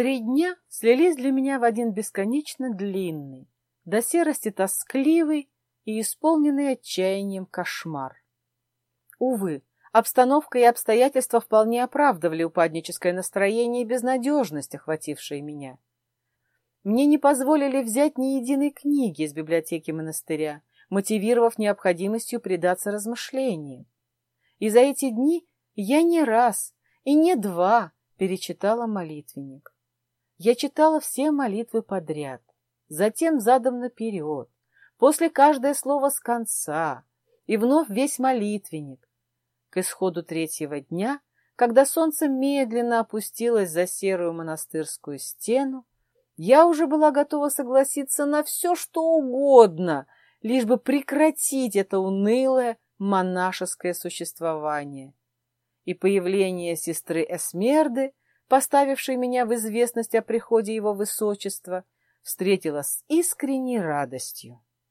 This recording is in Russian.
Три дня слились для меня в один бесконечно длинный, до серости тоскливый и исполненный отчаянием кошмар. Увы, обстановка и обстоятельства вполне оправдывали упадническое настроение и безнадежность, охватившие меня. Мне не позволили взять ни единой книги из библиотеки монастыря, мотивировав необходимостью предаться размышлениям. И за эти дни я не раз и не два перечитала молитвенник. Я читала все молитвы подряд, затем задом наперед, после каждое слово с конца, и вновь весь молитвенник. К исходу третьего дня, когда солнце медленно опустилось за серую монастырскую стену, я уже была готова согласиться на все, что угодно, лишь бы прекратить это унылое монашеское существование. И появление сестры Эсмерды поставивший меня в известность о приходе его высочества, встретила с искренней радостью.